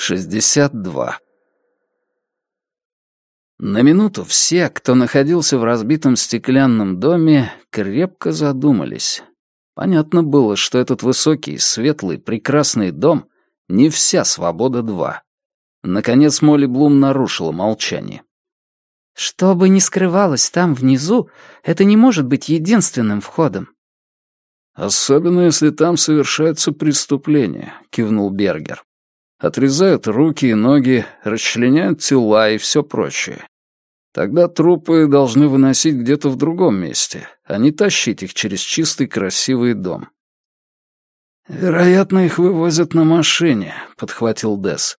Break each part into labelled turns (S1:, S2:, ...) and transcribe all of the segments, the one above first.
S1: 62. На минуту все, кто находился в разбитом стеклянном доме, крепко задумались. Понятно было, что этот высокий, светлый, прекрасный дом — не вся «Свобода-2». Наконец Молли Блум нарушила молчание.
S2: «Что бы ни скрывалось там внизу, это не может быть единственным входом».
S1: «Особенно, если там совершаются преступления», — кивнул Бергер. Отрезают руки и ноги, расчленяют тела и все прочее. Тогда трупы должны выносить где-то в другом месте, а не тащить их через чистый красивый дом. «Вероятно, их вывозят на машине», — подхватил Десс.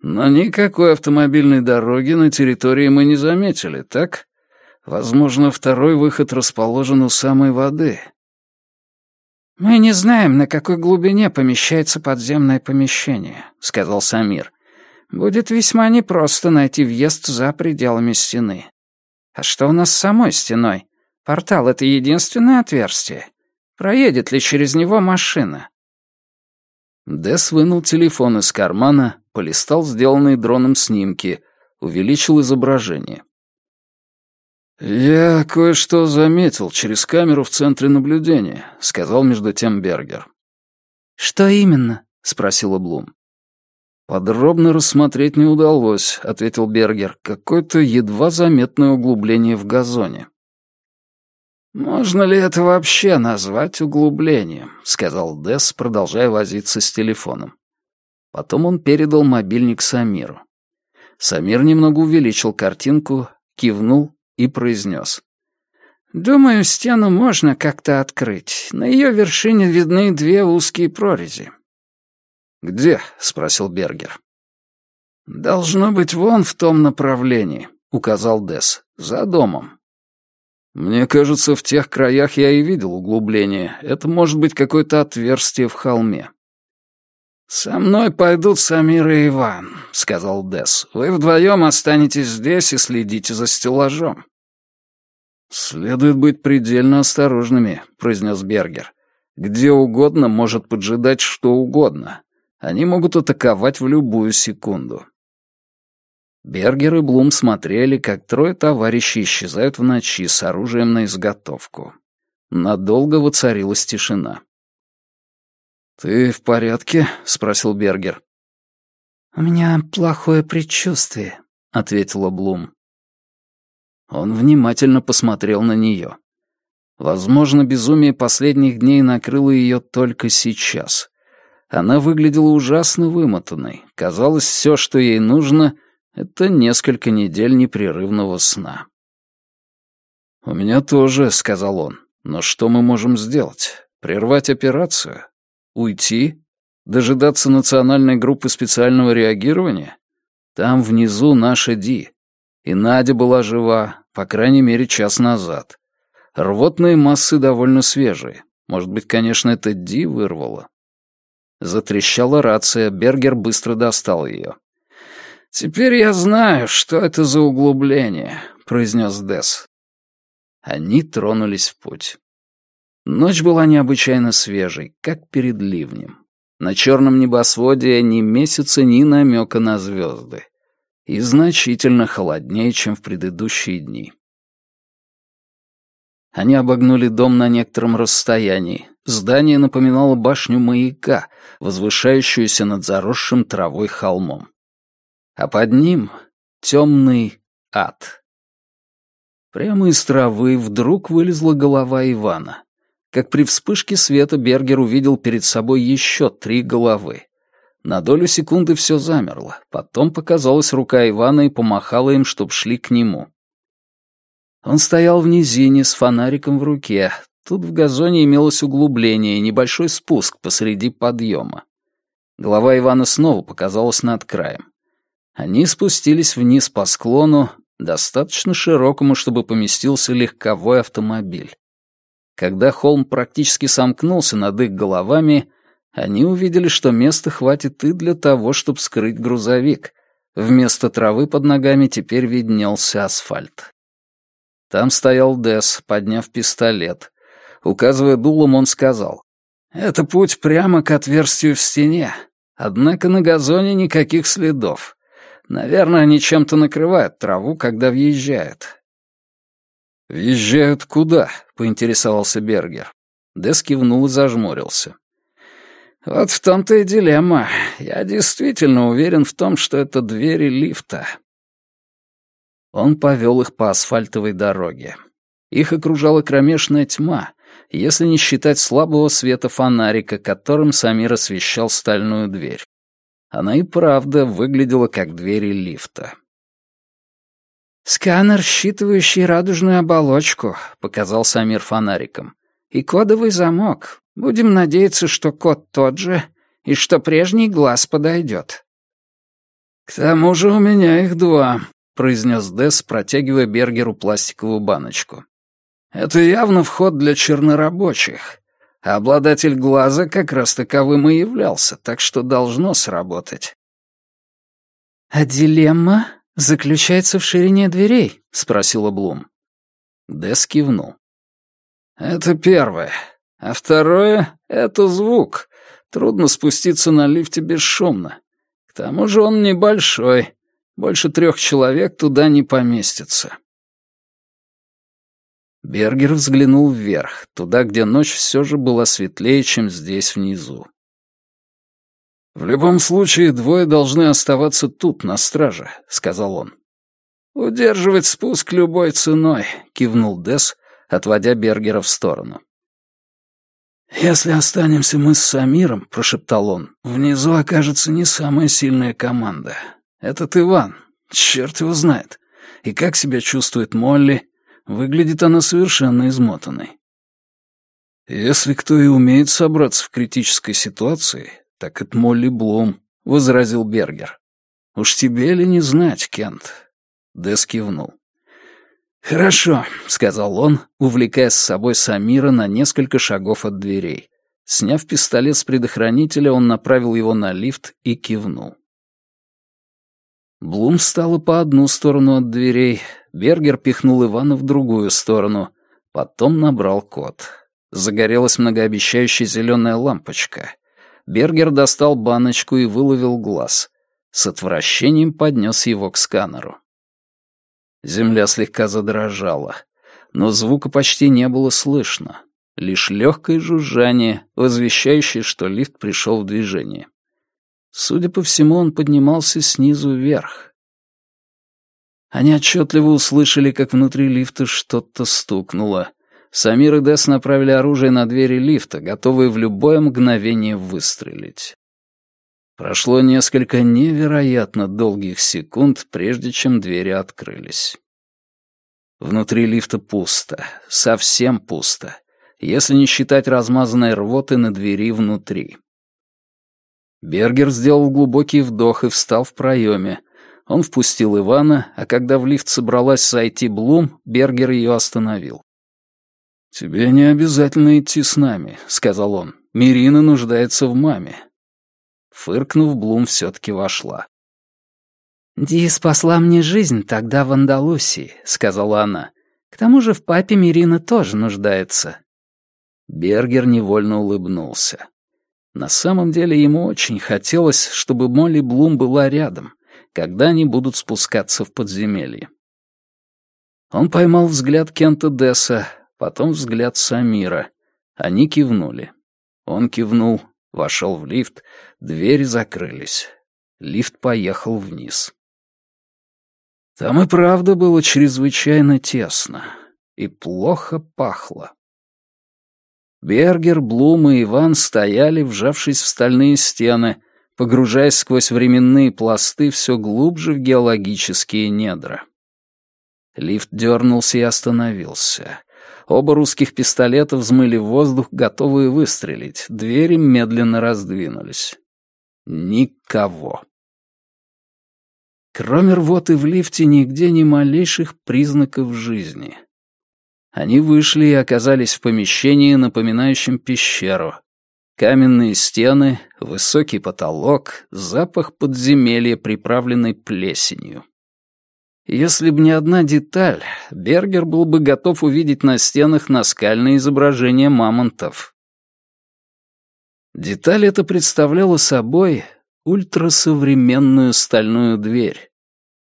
S1: «Но никакой автомобильной дороги на территории мы не заметили, так? Возможно, второй выход расположен у самой воды.
S2: «Мы не знаем, на какой глубине помещается подземное помещение», — сказал Самир. «Будет весьма непросто найти въезд за пределами стены. А что у нас с самой стеной? Портал — это единственное отверстие. Проедет ли через него машина?»
S1: Дес вынул телефон из кармана, полистал сделанные дроном снимки, увеличил изображение. «Я кое-что заметил через камеру в центре наблюдения», — сказал между тем Бергер.
S2: «Что именно?» — спросила Блум.
S1: «Подробно рассмотреть не удалось», — ответил Бергер. «Какое-то едва заметное углубление в газоне». «Можно ли это вообще назвать углублением?» — сказал Десс, продолжая возиться с телефоном. Потом он передал мобильник Самиру. Самир немного увеличил картинку, кивнул и произнес. «Думаю, стену можно как-то открыть. На ее вершине видны две узкие прорези». «Где?» — спросил Бергер. «Должно быть вон в том направлении», — указал Десс. «За домом». «Мне кажется, в тех краях я и видел углубление. Это может быть какое-то отверстие в холме». «Со мной пойдут Самир и Иван», — сказал Десс. «Вы вдвоем останетесь здесь и следите за стеллажом». «Следует быть предельно осторожными», — произнес Бергер. «Где угодно может поджидать что угодно. Они могут атаковать в любую секунду». Бергер и Блум смотрели, как трое товарищей исчезают в ночи с оружием на изготовку. Надолго воцарилась тишина. «Ты в порядке?» — спросил Бергер.
S2: «У меня плохое предчувствие», — ответила Блум.
S1: Он внимательно посмотрел на нее. Возможно, безумие последних дней накрыло ее только сейчас. Она выглядела ужасно вымотанной. Казалось, все, что ей нужно, — это несколько недель непрерывного сна. «У меня тоже», — сказал он. «Но что мы можем сделать? Прервать операцию? Уйти? Дожидаться национальной группы специального реагирования? Там внизу наша Ди. И Надя была жива, по крайней мере, час назад. Рвотные массы довольно свежие. Может быть, конечно, это Ди вырвало. Затрещала рация, Бергер быстро достал ее. «Теперь я знаю, что это за углубление», — произнес Десс. Они тронулись в путь. Ночь была необычайно свежей, как перед ливнем. На черном небосводе ни месяца, ни намека на звезды и значительно холоднее, чем в предыдущие дни. Они обогнули дом на некотором расстоянии. Здание напоминало башню маяка, возвышающуюся над заросшим травой холмом. А под ним — темный ад. Прямо из травы вдруг вылезла голова Ивана. Как при вспышке света Бергер увидел перед собой еще три головы. На долю секунды все замерло. Потом показалась рука Ивана и помахала им, чтоб шли к нему. Он стоял в низине с фонариком в руке. Тут в газоне имелось углубление и небольшой спуск посреди подъема. Голова Ивана снова показалась над краем. Они спустились вниз по склону, достаточно широкому, чтобы поместился легковой автомобиль. Когда холм практически сомкнулся над их головами, они увидели, что места хватит и для того, чтобы скрыть грузовик. Вместо травы под ногами теперь виднелся асфальт. Там стоял Дес, подняв пистолет. Указывая дулом, он сказал, «Это путь прямо к отверстию в стене. Однако на газоне никаких следов. Наверное, они чем-то накрывают траву, когда въезжают. «Въезжают куда?» — поинтересовался Бергер. Дес кивнул и зажмурился. «Вот в том-то и дилемма. Я действительно уверен в том, что это двери лифта». Он повел их по асфальтовой дороге. Их окружала кромешная тьма, если не считать слабого света фонарика, которым Самир освещал стальную дверь. Она и правда выглядела как двери лифта.
S2: «Сканер, считывающий радужную оболочку», — показал Самир фонариком. «И кодовый замок. Будем надеяться, что код тот же, и что прежний глаз подойдет».
S1: «К тому же у меня их два», — произнес Десс, протягивая Бергеру пластиковую баночку. «Это явно вход для чернорабочих. А обладатель глаза как раз таковым и являлся, так что должно сработать».
S2: «А дилемма заключается в ширине дверей?» — спросила Блум.
S1: Дес кивнул. «Это первое. А второе — это звук. Трудно спуститься на лифте бесшумно. К тому же он небольшой. Больше трех человек туда не поместится. Бергер взглянул вверх, туда, где ночь все же была светлее, чем здесь внизу. «В любом случае, двое должны оставаться тут, на страже», — сказал он. «Удерживать спуск любой ценой», — кивнул Дес, отводя Бергера в сторону. «Если останемся мы с Самиром», — прошептал он, — «внизу окажется не самая сильная команда. Этот Иван, черт его знает. И как себя чувствует Молли, Выглядит она совершенно измотанной. «Если кто и умеет собраться в критической ситуации, так это Молли Блум», — возразил Бергер. «Уж тебе ли не знать, Кент?» Дес кивнул. «Хорошо», — сказал он, увлекая с собой Самира на несколько шагов от дверей. Сняв пистолет с предохранителя, он направил его на лифт и кивнул. Блум стала по одну сторону от дверей, Бергер пихнул Ивана в другую сторону, потом набрал код. Загорелась многообещающая зеленая лампочка. Бергер достал баночку и выловил глаз. С отвращением поднес его к сканеру. Земля слегка задрожала, но звука почти не было слышно. Лишь легкое жужжание, возвещающее, что лифт пришел в движение. Судя по всему, он поднимался снизу вверх. Они отчетливо услышали, как внутри лифта что-то стукнуло. Самир и Дес направили оружие на двери лифта, готовые в любое мгновение выстрелить. Прошло несколько невероятно долгих секунд, прежде чем двери открылись. Внутри лифта пусто, совсем пусто, если не считать размазанной рвоты на двери внутри. Бергер сделал глубокий вдох и встал в проеме. Он впустил Ивана, а когда в лифт собралась сойти Блум, Бергер ее остановил. «Тебе не обязательно идти с нами», — сказал он. «Мирина нуждается в маме». Фыркнув, Блум все-таки вошла.
S2: «Ди спасла мне жизнь тогда в Андалусии», — сказала она. «К тому же в папе Мирина тоже нуждается».
S1: Бергер невольно улыбнулся. На самом деле ему очень хотелось, чтобы Молли Блум была рядом, когда они будут спускаться в подземелье. Он поймал взгляд Кента Десса, потом взгляд Самира. Они кивнули. Он кивнул, вошел в лифт, двери закрылись. Лифт поехал вниз. Там и правда было чрезвычайно тесно и плохо пахло. Бергер, Блум и Иван стояли, вжавшись в стальные стены, погружаясь сквозь временные пласты все глубже в геологические недра. Лифт дернулся и остановился. Оба русских пистолета взмыли в воздух, готовые выстрелить. Двери медленно раздвинулись. Никого. Кроме рвоты в лифте нигде ни малейших признаков жизни. Они вышли и оказались в помещении, напоминающем пещеру. Каменные стены, высокий потолок, запах подземелья, приправленный плесенью. Если бы не одна деталь, Бергер был бы готов увидеть на стенах наскальные изображения мамонтов. Деталь эта представляла собой ультрасовременную стальную дверь.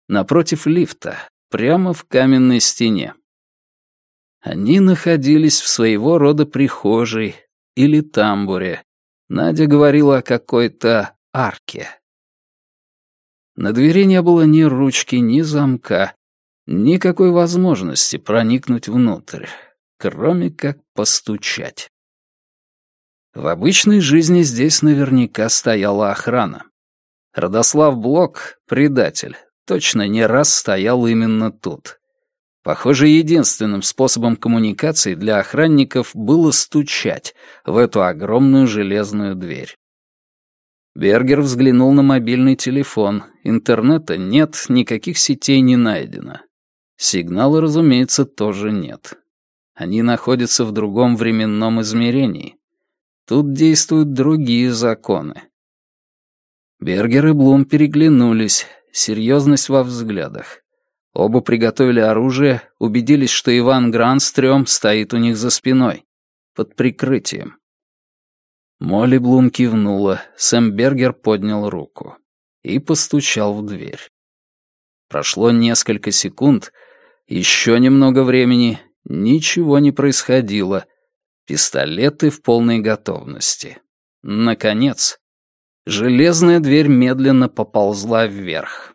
S1: Напротив лифта, прямо в каменной стене. Они находились в своего рода прихожей или тамбуре. Надя говорила о какой-то арке. На двери не было ни ручки, ни замка, никакой возможности проникнуть внутрь, кроме как постучать. В обычной жизни здесь наверняка стояла охрана. Родослав Блок, предатель, точно не раз стоял именно тут. Похоже, единственным способом коммуникации для охранников было стучать в эту огромную железную дверь. Бергер взглянул на мобильный телефон. Интернета нет, никаких сетей не найдено. Сигнала, разумеется, тоже нет. Они находятся в другом временном измерении. Тут действуют другие законы. Бергер и Блум переглянулись, серьезность во взглядах. Оба приготовили оружие, убедились, что Иван Гранстрём стоит у них за спиной, под прикрытием. Молли Блум кивнула, Сэм Бергер поднял руку и постучал в дверь. Прошло несколько секунд, еще немного времени, ничего не происходило. Пистолеты в полной готовности. Наконец, железная дверь медленно поползла вверх.